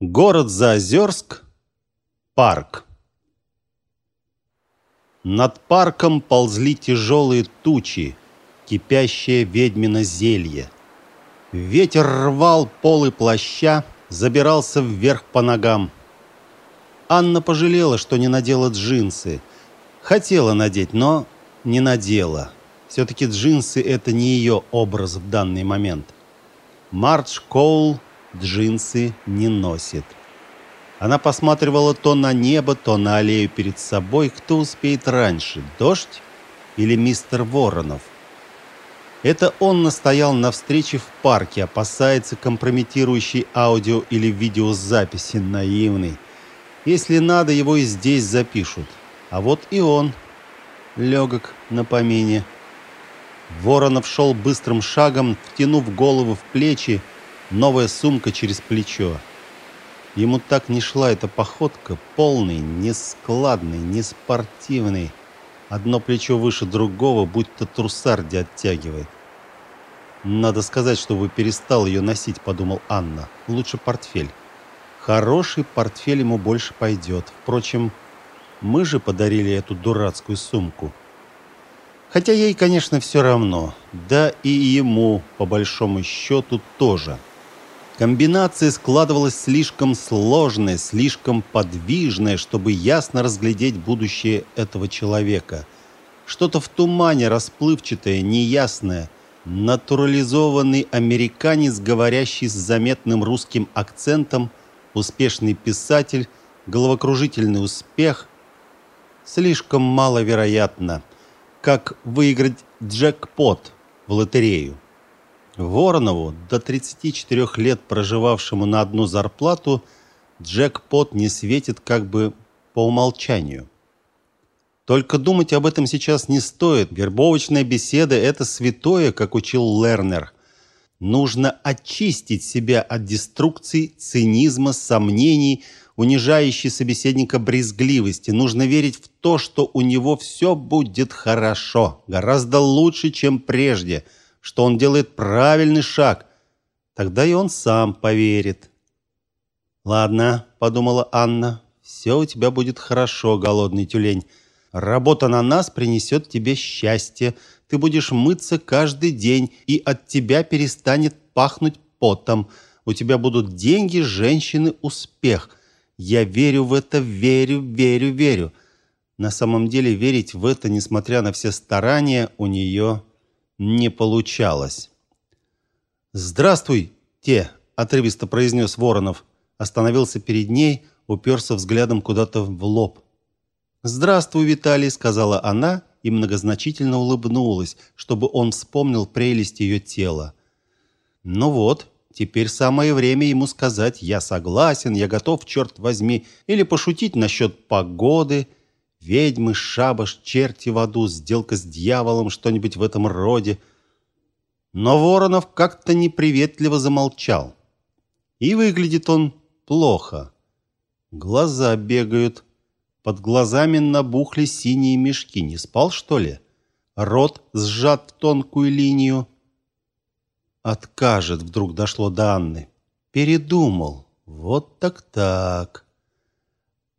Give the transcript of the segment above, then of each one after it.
Город Заозерск. Парк. Над парком ползли тяжелые тучи, кипящее ведьмино зелье. Ветер рвал полы плаща, забирался вверх по ногам. Анна пожалела, что не надела джинсы. Хотела надеть, но не надела. Все-таки джинсы – это не ее образ в данный момент. Мардж Коул джинсы не носит. Она посматривала то на небо, то на аллею перед собой. Кто успеет раньше, дождь или мистер Воронов? Это он настоял на встрече в парке, опасается компрометирующей аудио или видеозаписи, наивный. Если надо, его и здесь запишут. А вот и он, легок на помине. Воронов шел быстрым шагом, втянув голову в плечи, новая сумка через плечо. Ему так не шла эта походка, полный, нескладный, неспортивный. Одно плечо выше другого, будто трусарди оттягивает. «Надо сказать, чтобы перестал ее носить», — подумал Анна. «Лучше портфель. Хороший портфель ему больше пойдет. Впрочем, мы же подарили эту дурацкую сумку». Хотя ей, конечно, все равно. Да и ему, по большому счету, тоже. Комбинация складывалась слишком сложная, слишком подвижная, чтобы ясно разглядеть будущее этого человека. Что-то в тумане расплывчатое, неясное, натурализованный американец, говорящий с заметным русским акцентом, успешный писатель, головокружительный успех. Слишком маловероятно, как выиграть джекпот в лотерею. Воронову, до 34 лет проживавшему на одну зарплату, джекпот не светит как бы по умолчанию. Только думать об этом сейчас не стоит. Вербовочная беседа – это святое, как учил Лернер. Нужно очистить себя от деструкции, цинизма, сомнений, унижающей собеседника брезгливости. Нужно верить в то, что у него все будет хорошо, гораздо лучше, чем прежде – что он делает правильный шаг. Тогда и он сам поверит. «Ладно», — подумала Анна, — «все у тебя будет хорошо, голодный тюлень. Работа на нас принесет тебе счастье. Ты будешь мыться каждый день, и от тебя перестанет пахнуть потом. У тебя будут деньги, женщины, успех. Я верю в это, верю, верю, верю». На самом деле верить в это, несмотря на все старания, у нее не получалось. «Здравствуйте!» – отрывисто произнес Воронов. Остановился перед ней, уперся взглядом куда-то в лоб. «Здравствуй, Виталий!» – сказала она и многозначительно улыбнулась, чтобы он вспомнил прелесть ее тела. «Ну вот, теперь самое время ему сказать «я согласен», «я готов, черт возьми», или пошутить насчет погоды – Ведьмы, шабаш, черти в аду, сделка с дьяволом, что-нибудь в этом роде. Но Воронов как-то неприветливо замолчал. И выглядит он плохо. Глаза бегают. Под глазами набухли синие мешки. Не спал, что ли? Рот сжат в тонкую линию. Откажет, вдруг дошло до Анны. Передумал. Вот так-так.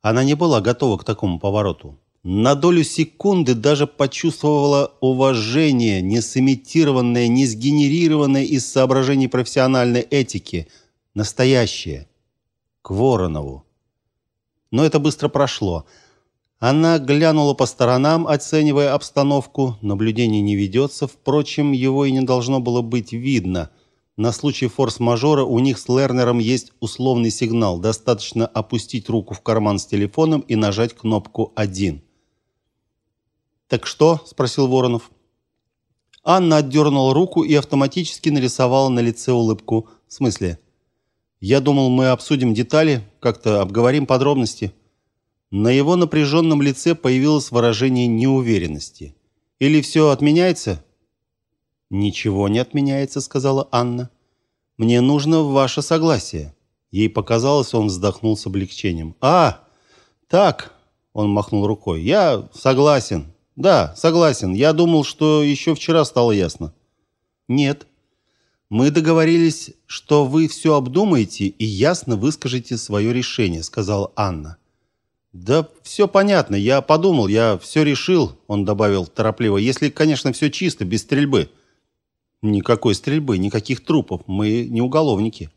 Она не была готова к такому повороту. На долю секунды даже почувствовала уважение, не сымитированное, не сгенерированное из соображений профессиональной этики, настоящее, к Воронову. Но это быстро прошло. Она глянула по сторонам, оценивая обстановку. Наблюдение не ведется, впрочем, его и не должно было быть видно. На случай форс-мажора у них с Лернером есть условный сигнал. Достаточно опустить руку в карман с телефоном и нажать кнопку 1. «Так что?» – спросил Воронов. Анна отдернула руку и автоматически нарисовала на лице улыбку. «В смысле?» «Я думал, мы обсудим детали, как-то обговорим подробности». На его напряженном лице появилось выражение неуверенности. «Или все отменяется?» «Ничего не отменяется», — сказала Анна. «Мне нужно ваше согласие». Ей показалось, он вздохнул с облегчением. «А, так», — он махнул рукой, — «я согласен. Да, согласен. Я думал, что еще вчера стало ясно». «Нет». Мы договорились, что вы все обдумаете и ясно выскажете свое решение, сказала Анна. Да все понятно, я подумал, я все решил, он добавил торопливо. Если, конечно, все чисто, без стрельбы. Никакой стрельбы, никаких трупов. Мы не уголовники.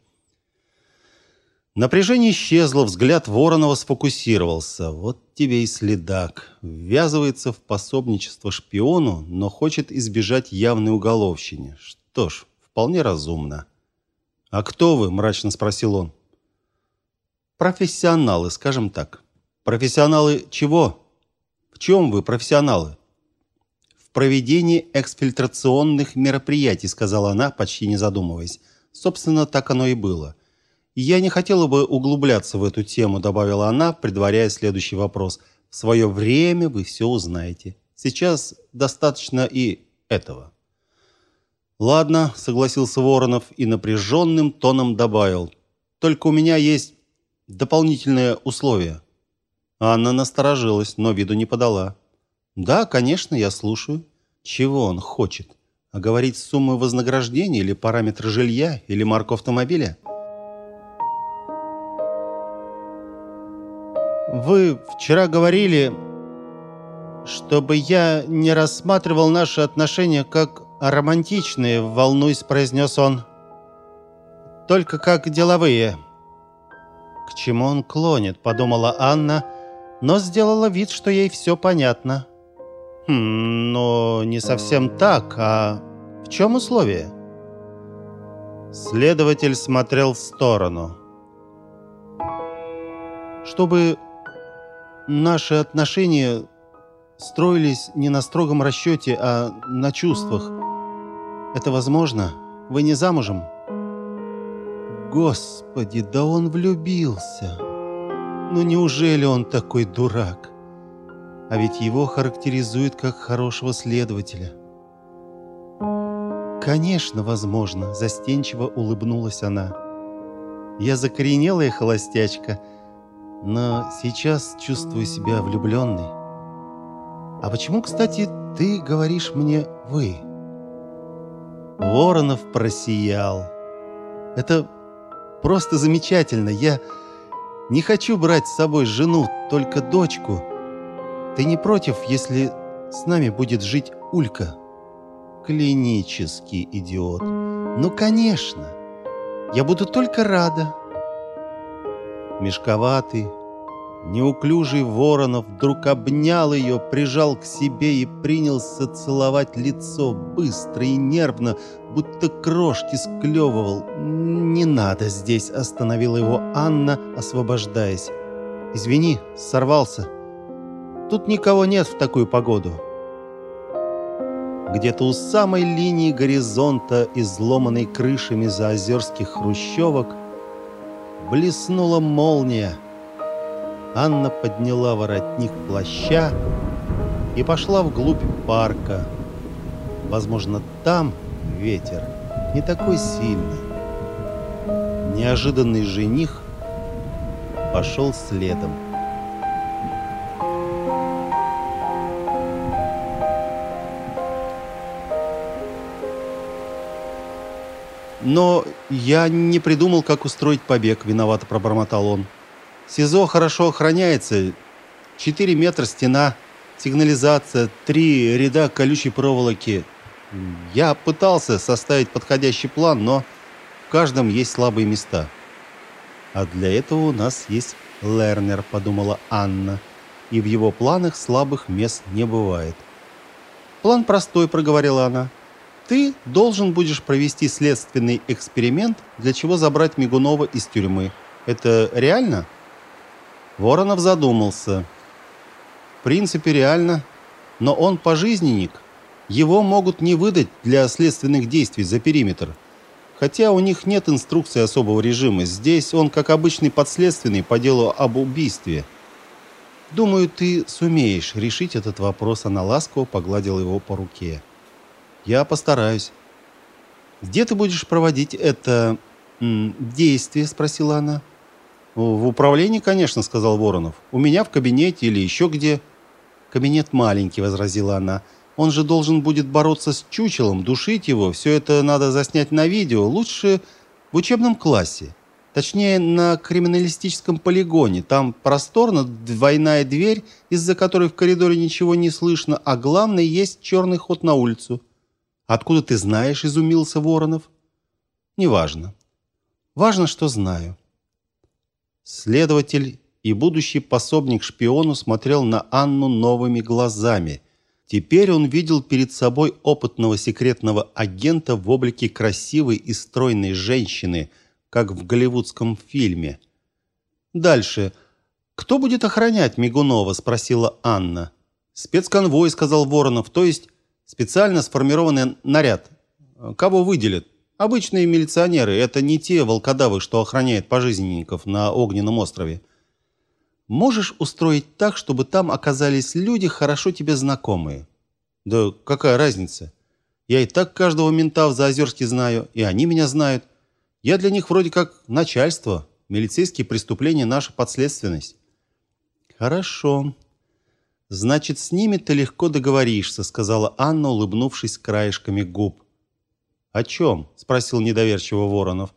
Напряжение исчезло, взгляд Воронова сфокусировался. Вот тебе и следак. Ввязывается в пособничество шпиону, но хочет избежать явной уголовщины. Что ж, вполне разумно. «А кто вы?» – мрачно спросил он. «Профессионалы, скажем так». «Профессионалы чего? В чем вы профессионалы?» «В проведении эксфильтрационных мероприятий», – сказала она, почти не задумываясь. Собственно, так оно и было. «Я не хотела бы углубляться в эту тему», – добавила она, предваряя следующий вопрос. «В свое время вы все узнаете. Сейчас достаточно и этого». Ладно, согласился Воронов и напряженным тоном добавил: "Только у меня есть дополнительное условие". Анна насторожилась, но виду не подала. "Да, конечно, я слушаю. Чего он хочет? А говорить сумму вознаграждения или параметры жилья или марку автомобиля?" Вы вчера говорили, чтобы я не рассматривал наши отношения как романтичные, волнуясь, произнес он. Только как деловые. К чему он клонит, подумала Анна, но сделала вид, что ей все понятно. Хм, но не совсем так, а в чем условие? Следователь смотрел в сторону. Чтобы наши отношения строились не на строгом расчете, а на чувствах. Это возможно? Вы не замужем? Господи, да он влюбился. Ну неужели он такой дурак? А ведь его характеризуют как хорошего следователя. Конечно, возможно, застенчиво улыбнулась она. Я закоренелая холостячка, но сейчас чувствую себя влюбленной. А почему, кстати, ты говоришь мне «вы»? Воронов просиял. Это просто замечательно. Я не хочу брать с собой жену, только дочку. Ты не против, если с нами будет жить Улька? Клинический идиот. Ну, конечно. Я буду только рада. Мешковатый, Неуклюжий Воронов вдруг обнял ее, прижал к себе и принялся целовать лицо, быстро и нервно, будто крошки склевывал. «Не надо здесь», — остановила его Анна, освобождаясь. «Извини, сорвался. Тут никого нет в такую погоду». Где-то у самой линии горизонта, изломанной крышами заозерских хрущевок, блеснула молния — Анна подняла воротник плаща и пошла вглубь парка. Возможно, там ветер не такой сильный. Неожиданный жених пошел следом. Но я не придумал, как устроить побег, виновато пробормотал он. СИЗО хорошо охраняется. 4 метра стена, сигнализация, три ряда колючей проволоки. Я пытался составить подходящий план, но в каждом есть слабые места. А для этого у нас есть Лернер, подумала Анна. И в его планах слабых мест не бывает. План простой, проговорила она. Ты должен будешь провести следственный эксперимент, для чего забрать Мигунова из тюрьмы. Это реально? Воронов задумался. В принципе, реально, но он пожизненник. Его могут не выдать для следственных действий за периметр. Хотя у них нет инструкции особого режима. Здесь он как обычный подследственный по делу об убийстве. Думаю, ты сумеешь решить этот вопрос. Она ласково погладила его по руке. Я постараюсь. Где ты будешь проводить это действие, спросила она. «В управлении, конечно», — сказал Воронов. «У меня в кабинете или еще где». «Кабинет маленький», — возразила она. Он же должен будет бороться с чучелом, душить его. Все это надо заснять на видео. Лучше в учебном классе. Точнее, на криминалистическом полигоне. Там просторно, двойная дверь, из-за которой в коридоре ничего не слышно, а главное, есть черный ход на улицу. «Откуда ты знаешь?» – изумился Воронов. «Неважно. Важно, что знаю». Следователь и будущий пособник шпиону смотрел на Анну новыми глазами. Теперь он видел перед собой опытного секретного агента в облике красивой и стройной женщины – как в голливудском фильме. Дальше. Кто будет охранять Мигунова, спросила Анна. Спецконвой, сказал Воронов, то есть специально сформированный наряд. Кого выделят? Обычные милиционеры, это не те волкодавы, что охраняют пожизненников на огненном острове. Можешь устроить так, чтобы там оказались люди, хорошо тебе знакомые? Да какая разница? Я и так каждого мента в Заозерске знаю, и они меня знают. Я для них вроде как начальство. Милицейские преступления наша подследственность. Хорошо. Значит, с ними ты легко договоришься, сказала Анна, улыбнувшись краешками губ. О чем? спросил недоверчиво Воронов.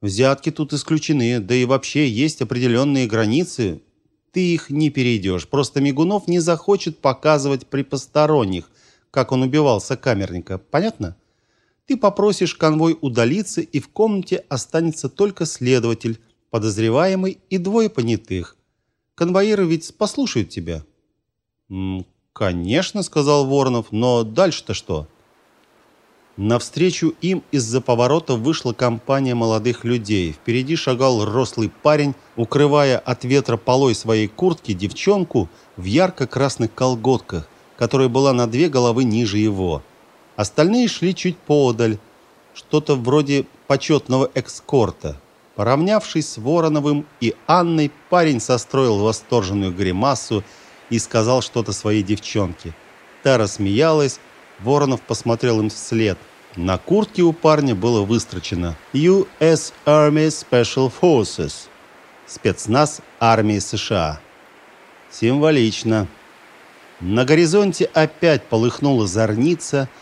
Взятки тут исключены, да и вообще есть определенные границы. Ты их не перейдешь. Просто Мигунов не захочет показывать при посторонних, как он убивал сокамерника. Понятно? Ты попросишь конвой удалиться, и в комнате останется только следователь, подозреваемый и двое понятых. Конвоиры ведь послушают тебя. Конечно, сказал Воронов, но дальше-то что? Навстречу им из-за поворота вышла компания молодых людей. Впереди шагал рослый парень, укрывая от ветра полой своей куртки девчонку в ярко-красных колготках, которая была на две головы ниже его. Остальные шли чуть поодаль, что-то вроде почетного экскорта. Поравнявшись с Вороновым и Анной, парень состроил восторженную гримасу и сказал что-то своей девчонке. Та рассмеялась, Воронов посмотрел им вслед. На куртке у парня было выстрочено US Army Special Forces. Спецназ армии США. Символично. На горизонте опять полыхнула зорница –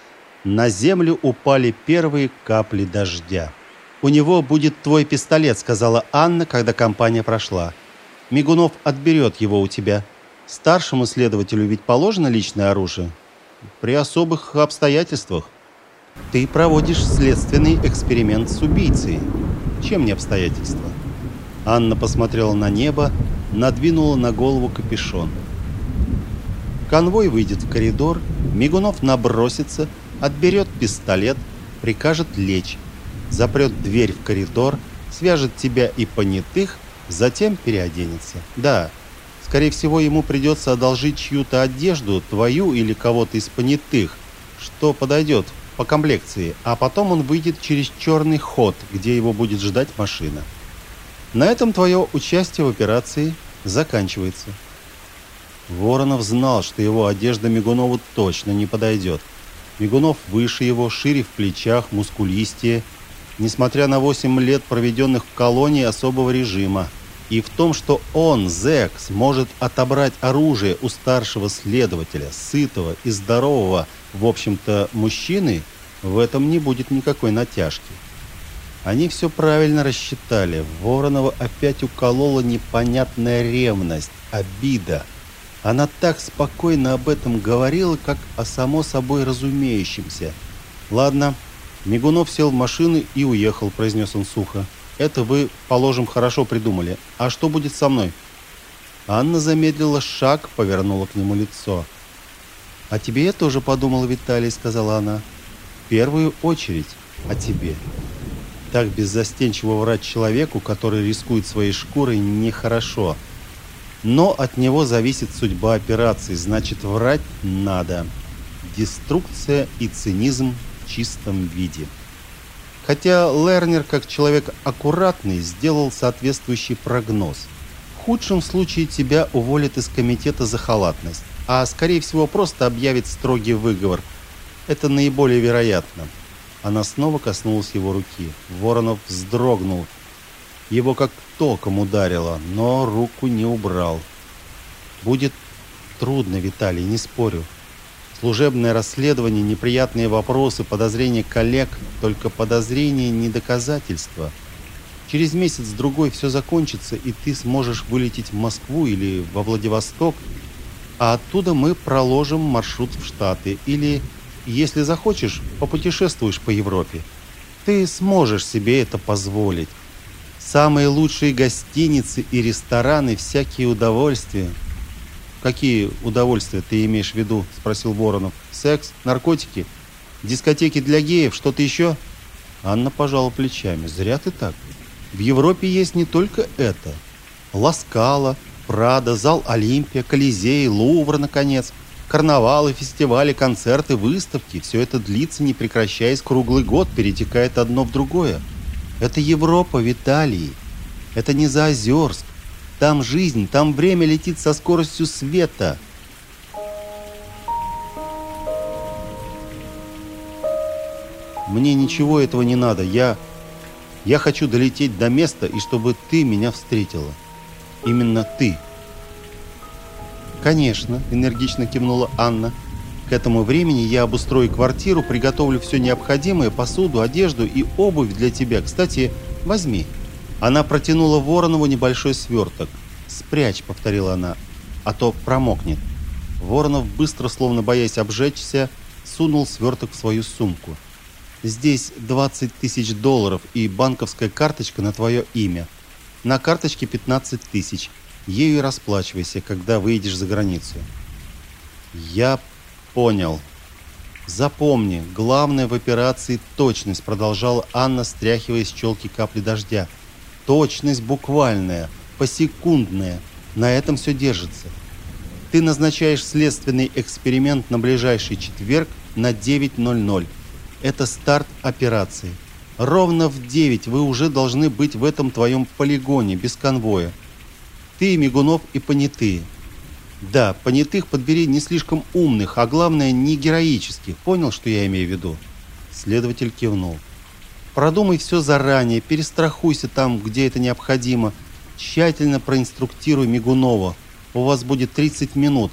на землю упали первые капли дождя. «У него будет твой пистолет», — сказала Анна, когда компания прошла. «Мигунов отберет его у тебя. Старшему следователю ведь положено личное оружие?» «При особых обстоятельствах». «Ты проводишь следственный эксперимент с убийцей. Чем не обстоятельства?» Анна посмотрела на небо, надвинула на голову капюшон. Конвой выйдет в коридор, Мигунов набросится, отберет пистолет, прикажет лечь, запрет дверь в коридор, свяжет тебя и понятых, затем переоденется. Да, скорее всего, ему придется одолжить чью-то одежду, твою или кого-то из понятых, что подойдет по комплекции, а потом он выйдет через черный ход, где его будет ждать машина. На этом твое участие в операции заканчивается. Воронов знал, что его одежда Мигунову точно не подойдет. Мигунов выше его, шире в плечах, мускулистее, несмотря на 8 лет, проведенных в колонии особого режима. И в том, что он, зэк, сможет отобрать оружие у старшего следователя, сытого и здорового, в общем-то, мужчины, в этом не будет никакой натяжки. Они все правильно рассчитали. Воронова опять уколола непонятная ревность, обида – она так спокойно об этом говорила, как о само собой разумеющемся. «Ладно». Мигунов сел в машину и уехал, произнес он сухо. «Это вы, положим, хорошо придумали. А что будет со мной?» Анна замедлила шаг, повернула к нему лицо. «О тебе я тоже подумала, Виталий», — сказала она. «В первую очередь о тебе». Так беззастенчиво врать человеку, который рискует своей шкурой, нехорошо. Но от него зависит судьба операции, значит врать надо. Деструкция и цинизм в чистом виде. Хотя Лернер, как человек аккуратный, сделал соответствующий прогноз. В худшем случае тебя уволят из комитета за халатность, а скорее всего просто объявит строгий выговор. Это наиболее вероятно. Она снова коснулась его руки. Воронов вздрогнул, его как током ударило, но руку не убрал. Будет трудно, Виталий, не спорю. Служебное расследование, неприятные вопросы, подозрения коллег, только подозрения не доказательства. Через месяц-другой все закончится, и ты сможешь вылететь в Москву или во Владивосток, а оттуда мы проложим маршрут в Штаты или, если захочешь, попутешествуешь по Европе. Ты сможешь себе это позволить. Самые лучшие гостиницы и рестораны, всякие удовольствия. Какие удовольствия ты имеешь в виду? Спросил Воронов. Секс, наркотики, дискотеки для геев, что-то еще? Анна пожала плечами. Зря ты так. В Европе есть не только это. Ласкала, Прада, зал Олимпия, Колизей, Лувр, наконец. Карнавалы, фестивали, концерты, выставки. Все это длится, не прекращаясь круглый год, перетекает одно в другое. Это Европа, Виталий. Это не Заозерск. Там жизнь, там время летит со скоростью света. Мне ничего этого не надо. Я... Я хочу долететь до места, и чтобы ты меня встретила. Именно ты. Конечно, энергично кивнула Анна. К этому времени я обустрою квартиру, приготовлю все необходимое, посуду, одежду и обувь для тебя. Кстати, возьми. Она протянула Воронову небольшой сверток. «Спрячь», — повторила она, — «а то промокнет». Воронов, быстро, словно боясь обжечься, сунул сверток в свою сумку. «Здесь 20 тысяч долларов и банковская карточка на твое имя. На карточке 15 тысяч. Ею и расплачивайся, когда выйдешь за границу». «Я понял. Запомни, главное в операции точность, продолжала Анна, стряхивая с челки капли дождя. Точность буквальная, посекундная. На этом все держится. Ты назначаешь следственный эксперимент на ближайший четверг на 9.00. Это старт операции. Ровно в 9 вы уже должны быть в этом твоем полигоне без конвоя. Ты, Мигунов и понятые. Да, понятых подбери не слишком умных, а главное, не героических. Понял, что я имею в виду? Следователь кивнул. Продумай все заранее, перестрахуйся там, где это необходимо. Тщательно проинструктируй Мигунова. У вас будет 30 минут.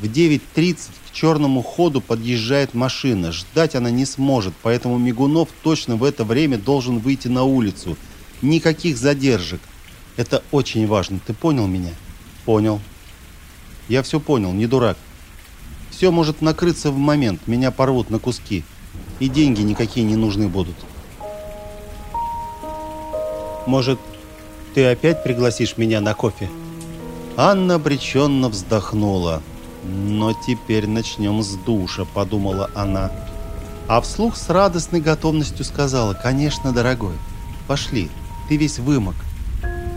В 9.30 к черному ходу подъезжает машина. Ждать она не сможет, поэтому Мигунов точно в это время должен выйти на улицу. Никаких задержек. Это очень важно. Ты понял меня? Понял. Я все понял, не дурак. Все может накрыться в момент, меня порвут на куски. И деньги никакие не нужны будут. Может, ты опять пригласишь меня на кофе? Анна обреченно вздохнула. «Но теперь начнем с душа», — подумала она. А вслух с радостной готовностью сказала, «Конечно, дорогой, пошли, ты весь вымок».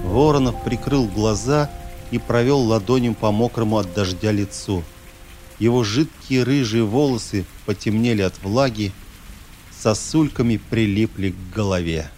Воронов прикрыл глаза и провел ладонью по мокрому от дождя лицу. Его жидкие рыжие волосы потемнели от влаги, сосульками прилипли к голове.